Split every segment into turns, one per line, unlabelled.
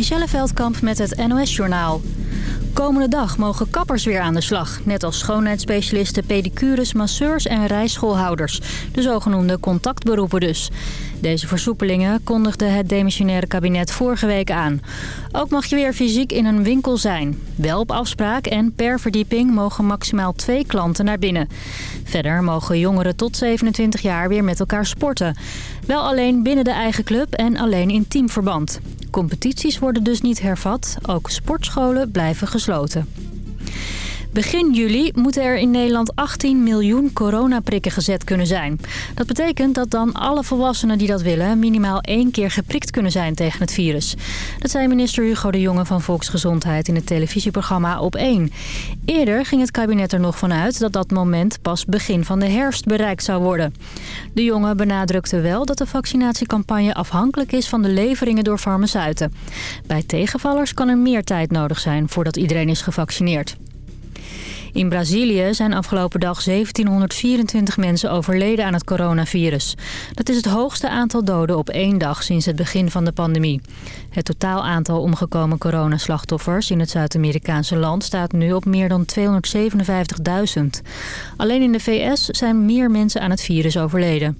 Michelle Veldkamp met het NOS-journaal. Komende dag mogen kappers weer aan de slag. Net als schoonheidsspecialisten, pedicures, masseurs en rijschoolhouders. De zogenoemde contactberoepen dus. Deze versoepelingen kondigde het demissionaire kabinet vorige week aan. Ook mag je weer fysiek in een winkel zijn. Wel op afspraak en per verdieping mogen maximaal twee klanten naar binnen. Verder mogen jongeren tot 27 jaar weer met elkaar sporten. Wel alleen binnen de eigen club en alleen in teamverband. Competities worden dus niet hervat. Ook sportscholen blijven gesloten. Begin juli moeten er in Nederland 18 miljoen coronaprikken gezet kunnen zijn. Dat betekent dat dan alle volwassenen die dat willen... minimaal één keer geprikt kunnen zijn tegen het virus. Dat zei minister Hugo de Jonge van Volksgezondheid... in het televisieprogramma Op 1. Eerder ging het kabinet er nog vanuit dat dat moment pas begin van de herfst bereikt zou worden. De Jonge benadrukte wel dat de vaccinatiecampagne afhankelijk is... van de leveringen door farmaceuten. Bij tegenvallers kan er meer tijd nodig zijn voordat iedereen is gevaccineerd. In Brazilië zijn afgelopen dag 1724 mensen overleden aan het coronavirus. Dat is het hoogste aantal doden op één dag sinds het begin van de pandemie. Het totaal aantal omgekomen coronaslachtoffers in het Zuid-Amerikaanse land staat nu op meer dan 257.000. Alleen in de VS zijn meer mensen aan het virus overleden.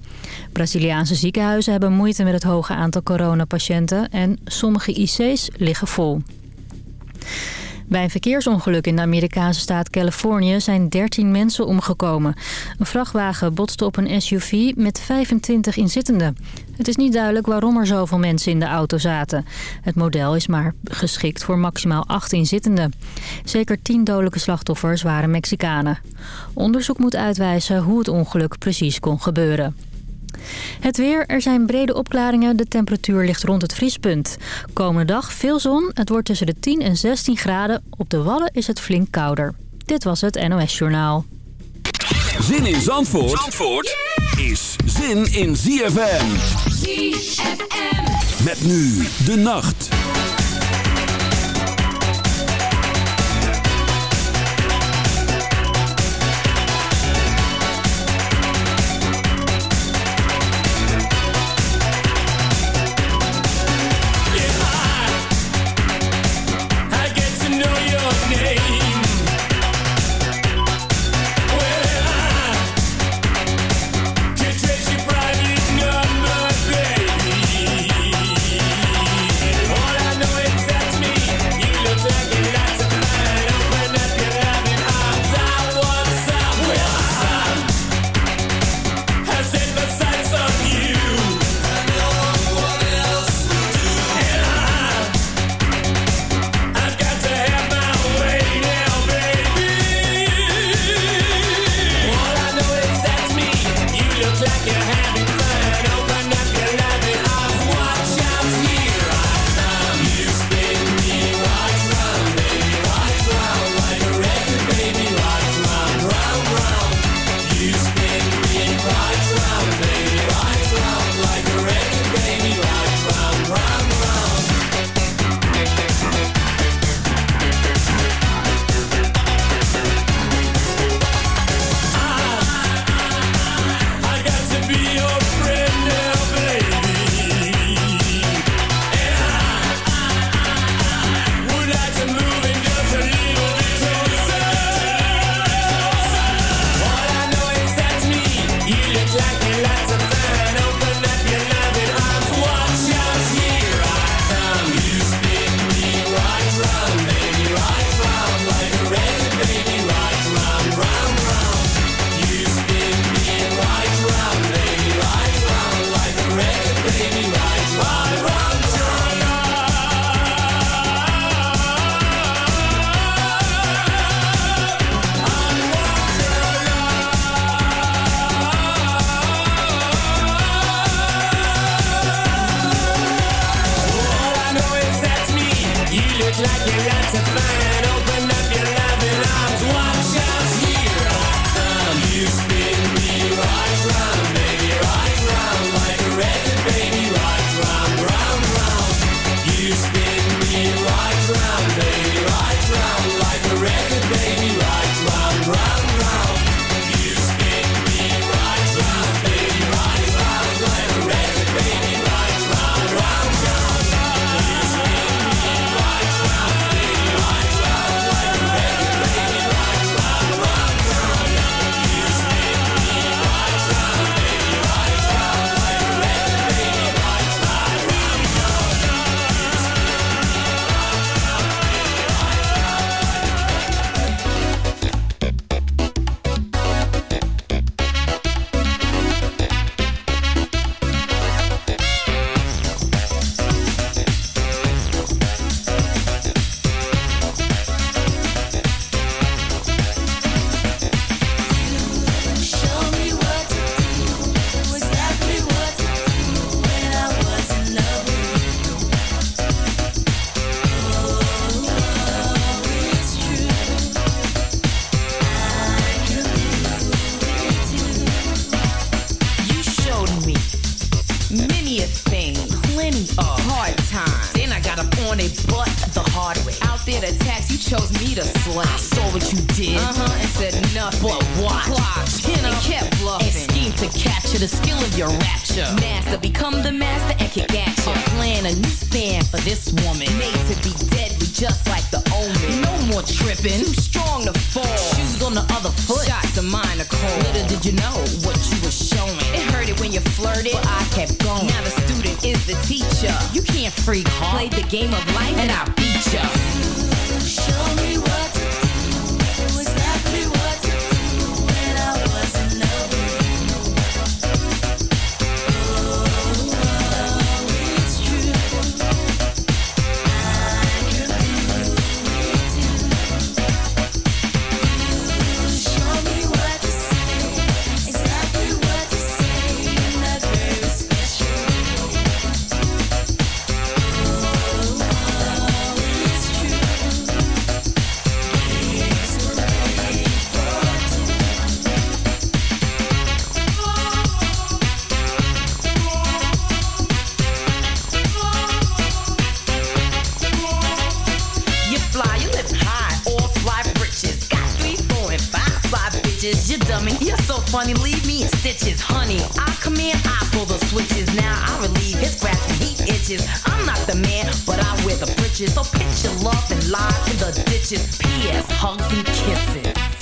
Braziliaanse ziekenhuizen hebben moeite met het hoge aantal coronapatiënten en sommige IC's liggen vol. Bij een verkeersongeluk in de Amerikaanse staat Californië zijn 13 mensen omgekomen. Een vrachtwagen botste op een SUV met 25 inzittenden. Het is niet duidelijk waarom er zoveel mensen in de auto zaten. Het model is maar geschikt voor maximaal 8 inzittenden. Zeker 10 dodelijke slachtoffers waren Mexicanen. Onderzoek moet uitwijzen hoe het ongeluk precies kon gebeuren. Het weer, er zijn brede opklaringen. De temperatuur ligt rond het vriespunt. Komende dag veel zon. Het wordt tussen de 10 en 16 graden. Op de Wallen is het flink kouder. Dit was het NOS Journaal.
Zin in Zandvoort, Zandvoort is zin in ZFM. ZFM. Met nu de nacht.
Game of life the britches. So pitch your love and lie in the ditches. P.S. Hugs and kisses.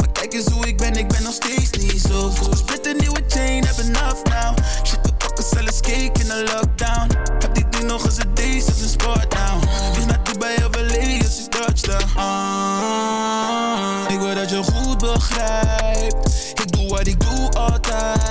Kijk hoe ik ben, ik ben nog steeds niet zo goed. Split een nieuwe chain, heb enough now. Shit, we pakken zelfs cake in de lockdown. Heb die ding nog eens een deze, is een sport now. Dus naar Dubai of LA als ik touchdown. Ah, ik wil dat je goed begrijpt. Ik doe wat ik doe altijd.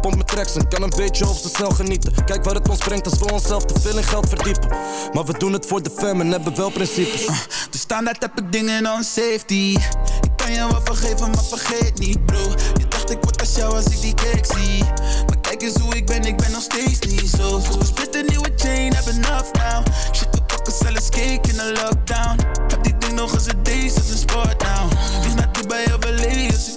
Hij met tracks en kan een beetje op snel genieten. Kijk waar het ons brengt als we onszelf te veel in geld verdiepen. Maar we doen het voor de fam en hebben wel principes. Uh,
de standaard heb ik dingen on safety. Ik kan je wat vergeven, maar vergeet niet, bro. Je dacht ik word als jou als ik die cake zie. Maar kijk eens hoe ik ben, ik ben nog steeds niet zo goed. Split een nieuwe chain, have enough now. Shit, we pakken zelfs cake in de lockdown. Heb die ding nog eens een deze, is een sport now. Als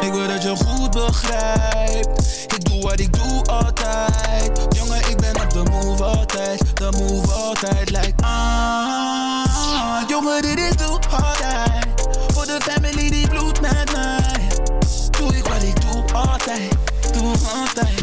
ik wil dat je goed begrijpt. Ik doe wat ik doe altijd. Jongen, ik ben op de move altijd. De move altijd, like ah. Jongen, dit is doe altijd. Voor de family die bloed met mij. Doe ik wat ik doe altijd. Doe altijd,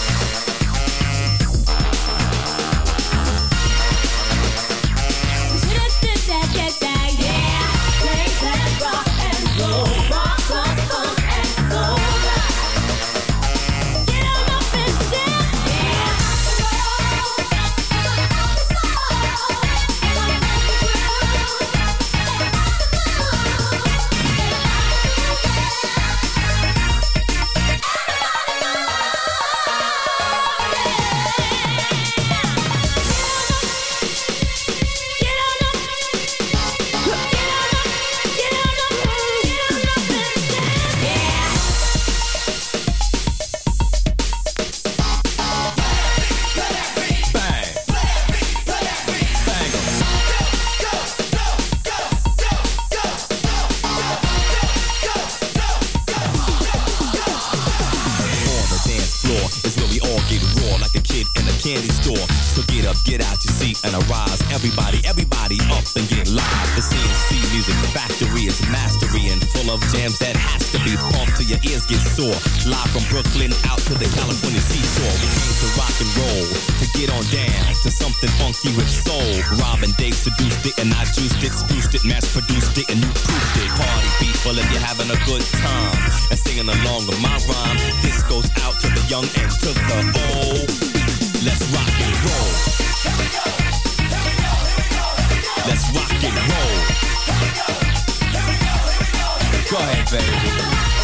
young and to the old. Let's rock and roll. Let's rock and roll.
Here we go. Here we go.
Here we go. go ahead, baby.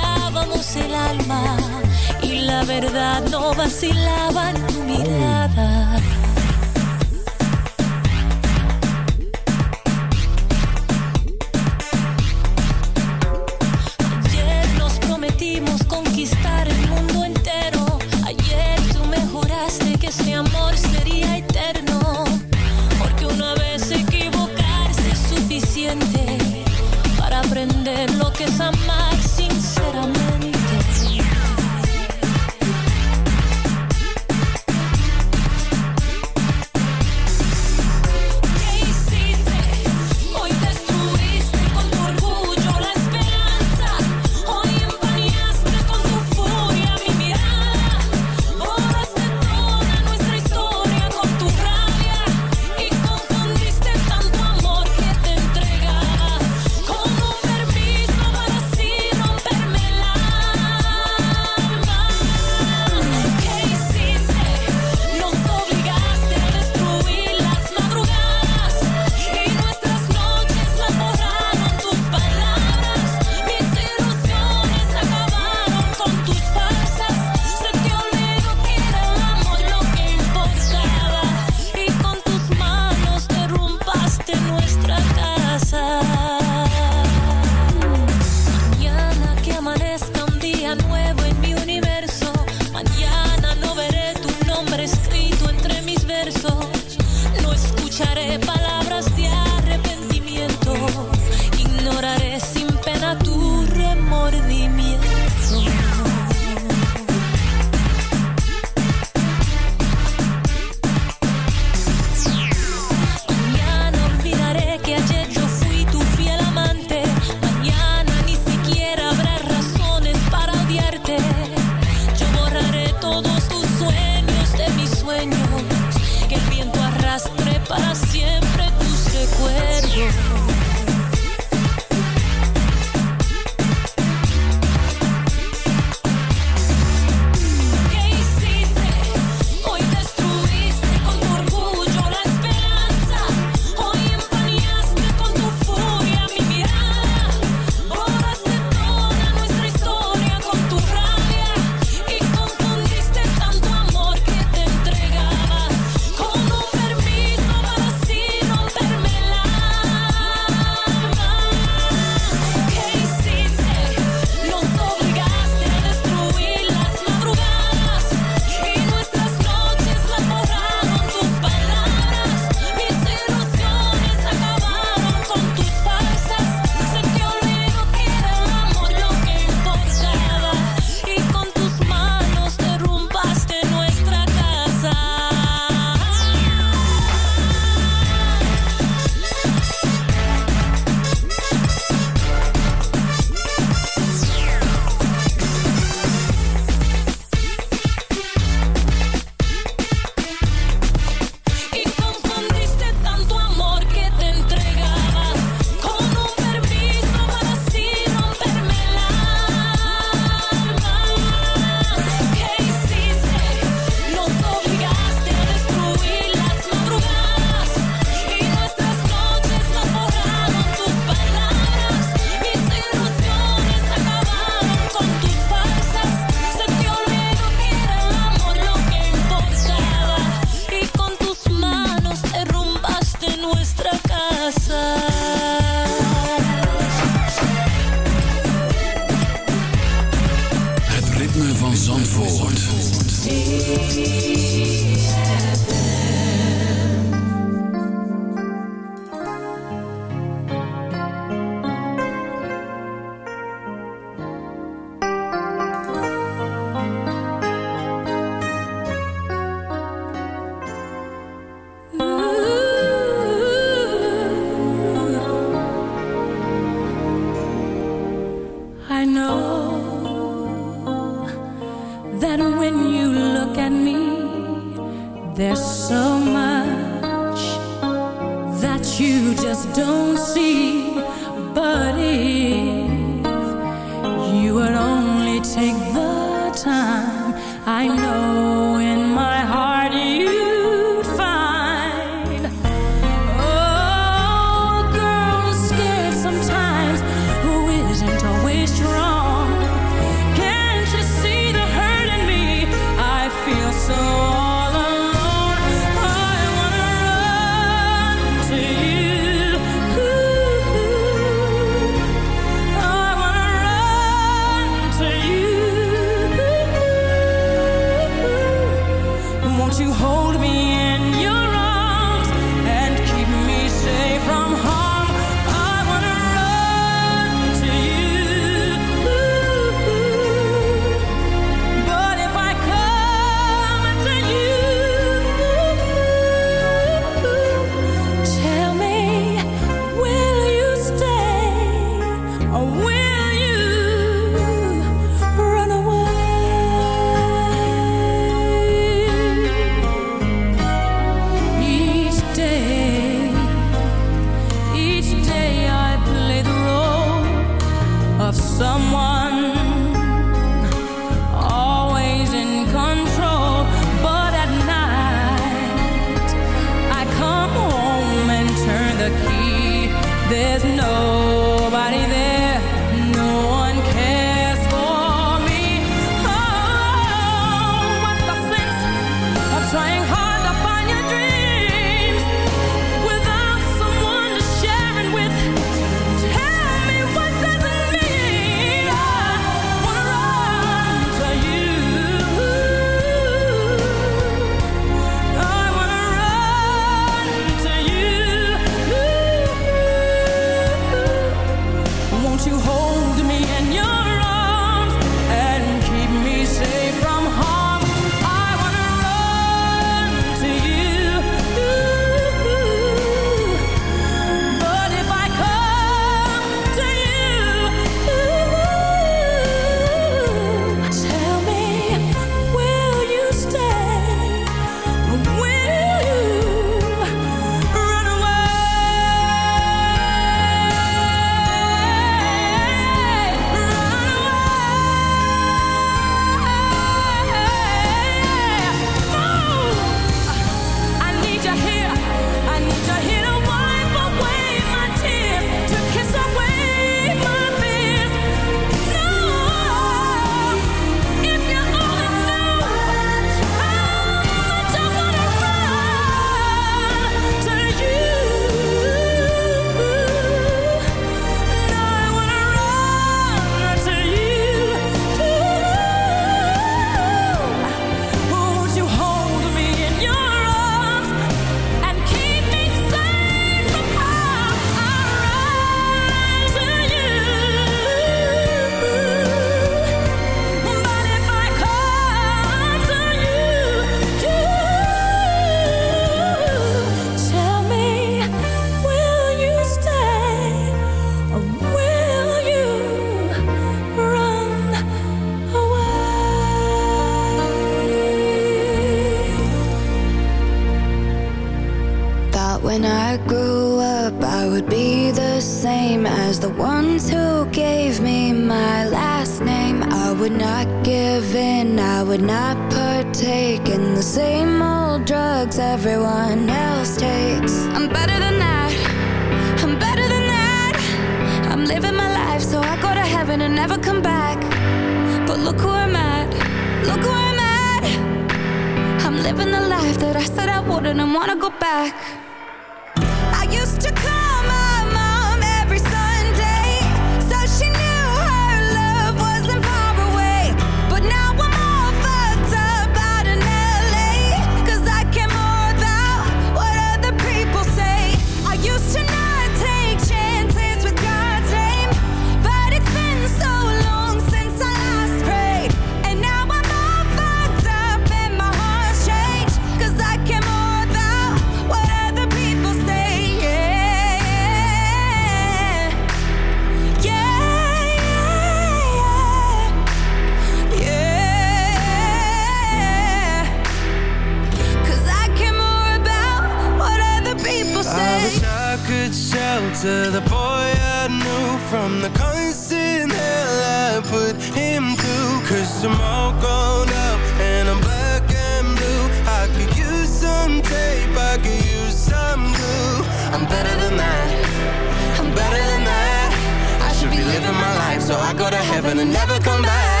I'm better than that. I'm better than that. I should be living my life so I go to heaven and never come back.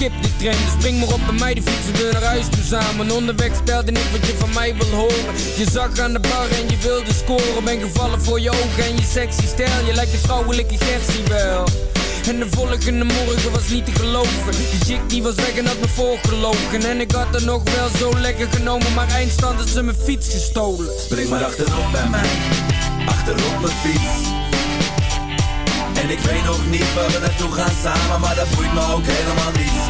skip die trend. Dus spring maar op bij mij, de fietsen we naar huis toe samen. Onderweg spelde ik wat je van mij wil horen. Je zag aan de bar en je wilde scoren. Ben gevallen voor je ogen en je sexy stijl. Je lijkt de vrouwelijke Gertie wel. En de volgende morgen was niet te geloven. Die chick die was weg en had me voorgelogen. En ik had er nog wel zo lekker genomen Maar eindstand had ze mijn fiets gestolen.
Spring maar achterop bij mij, achterop mijn fiets. En ik weet nog niet waar we naartoe gaan samen, maar dat boeit me ook helemaal niet.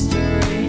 mystery.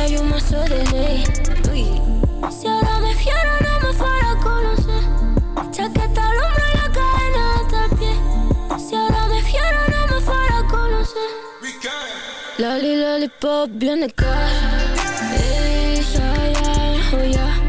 Hay un mazo de ley. Si ahora me fiero no me fuera a conocer. Chaqueta al hombro y la cadena hasta el pie. Si ahora me fiero no me fuera a conocer. Lali, lollipop, de casa. Ey, ya, ya, oh ya.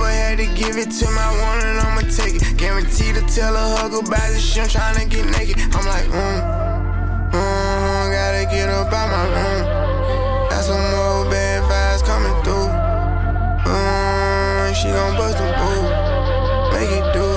had to give it to my one and I'ma take it. Guaranteed to tell a hug about this shit, I'm tryna get naked. I'm like, mm, mm, gotta get up out my room. Got some more bad vibes coming through. Mm, she gon' bust a move, make it do.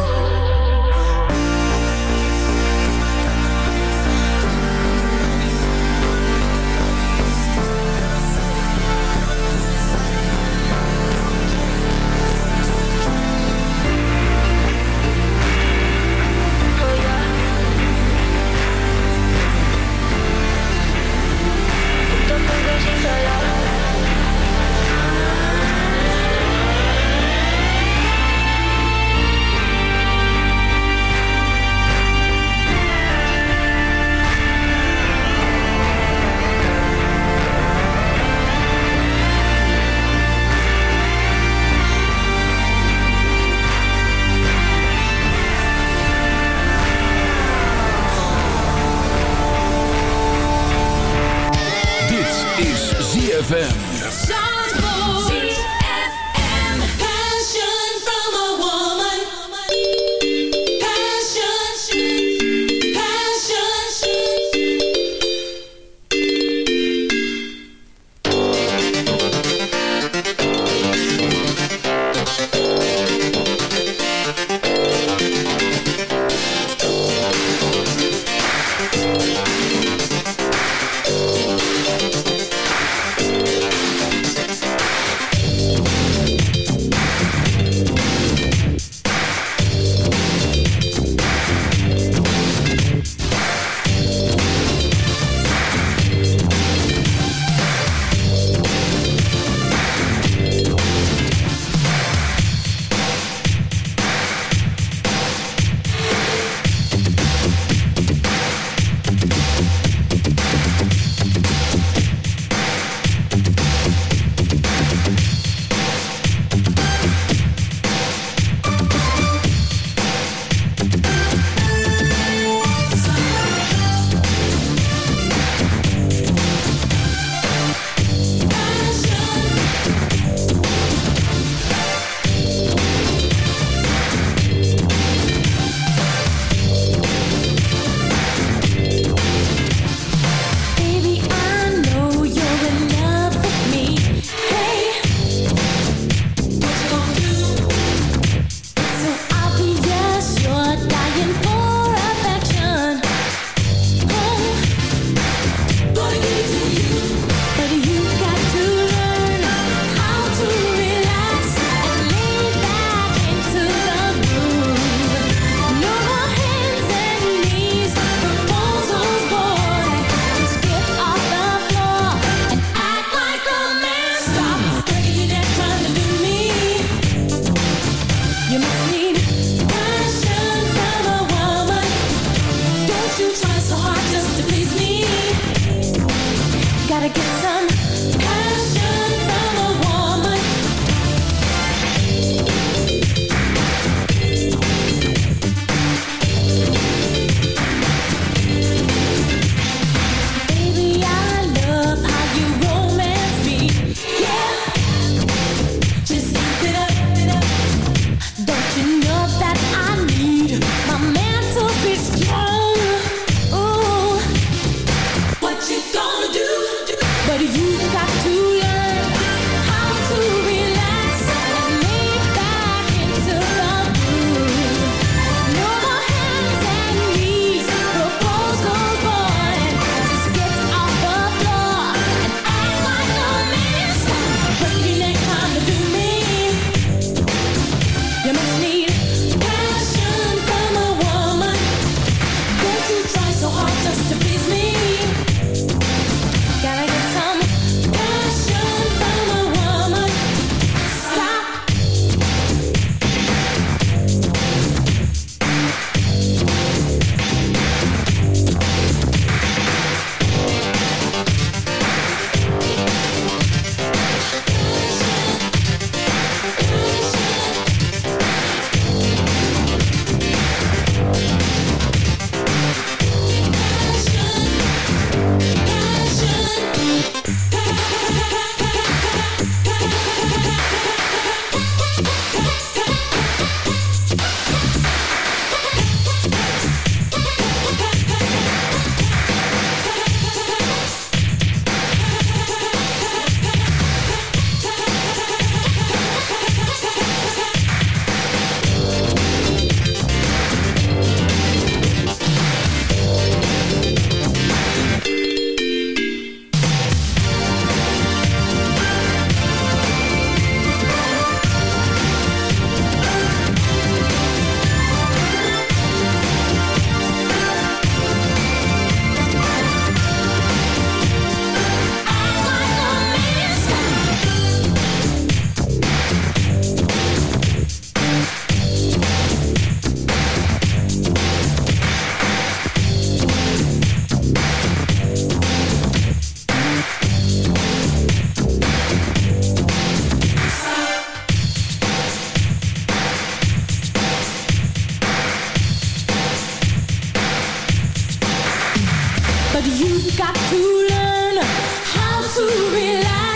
But you've got to learn how to rely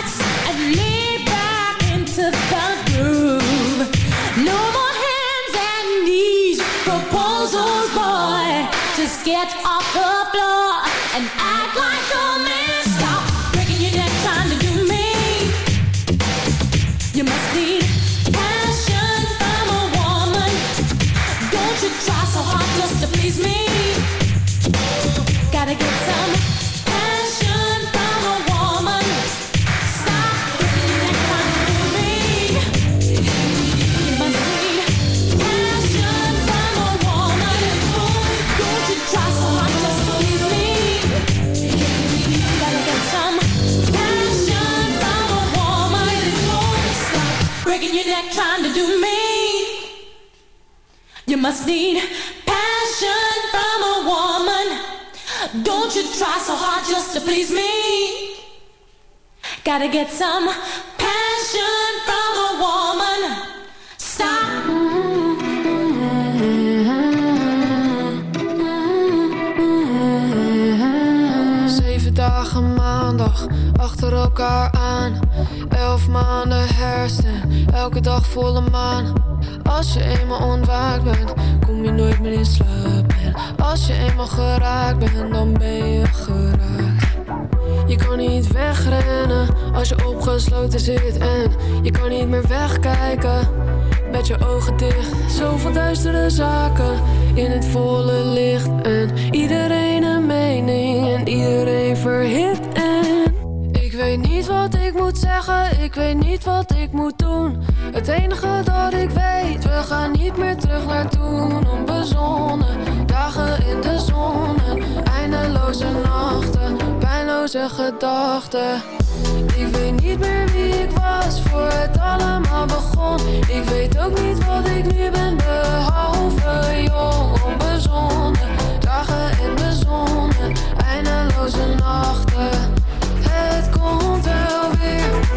must need passion from a woman. Don't you try so hard just to please me. Gotta get some passion from a woman. Stop.
Zeven dagen maandag achter elkaar aan. Elf maanden hersen, elke dag volle maan. Als je eenmaal ontwaakt bent, kom je nooit meer in slaap. En als je eenmaal geraakt bent, dan ben je geraakt. Je kan niet wegrennen als je opgesloten zit. En je kan niet meer wegkijken met je ogen dicht. Zoveel duistere zaken in het volle licht. En iedereen een mening en iedereen verhit. En ik weet niet wat ik moet zeggen, ik weet niet wat ik moet doen. Het enige dat ik we gaan niet meer terug naar toen. Onbezonnen, dagen in de zon. Eindeloze nachten, pijnloze gedachten. Ik weet niet meer wie ik was voor het allemaal begon. Ik weet ook niet wat ik nu ben, behalve jong. Onbezonnen, dagen in de zon. Eindeloze nachten, het komt wel weer.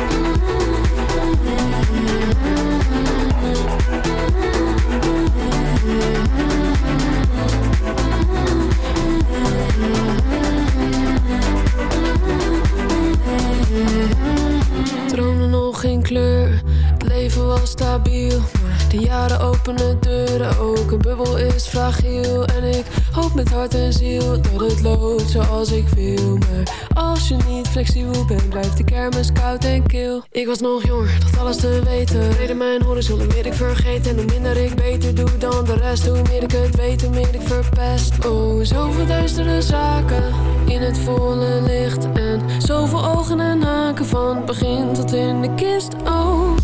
Droomde nog geen kleur, het leven was stabiel. Maar de jaren openen deuren ook, een bubbel is fragiel. En ik hoop met hart en ziel dat het loopt zoals ik wil. Maar als je niet flexibel bent, blijft de kermis koud en kil. Ik was nog jong, dacht alles te weten. Reden mijn horizon, hoe meer ik vergeet. En hoe minder ik beter doe dan de rest. Hoe meer ik het weet, hoe meer ik verpest. Oh, zoveel duistere zaken in het volle licht. En zoveel ogen en haken van begin tot in de kist. Oh,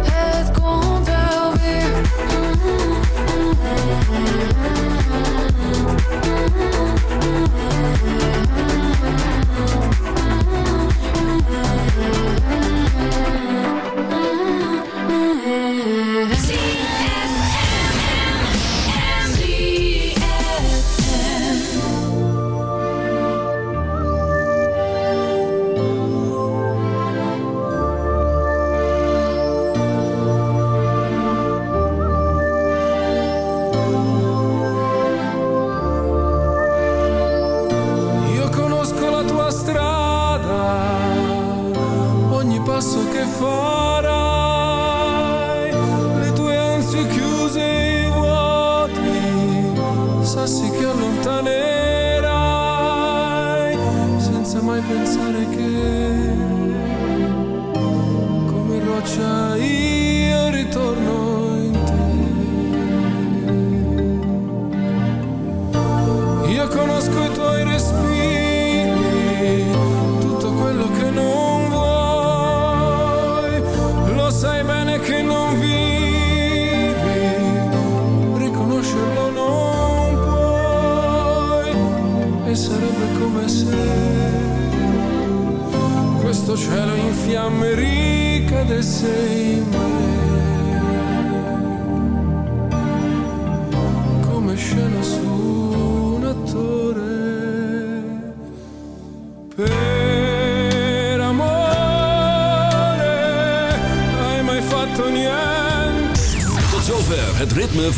het komt wel weer.
Io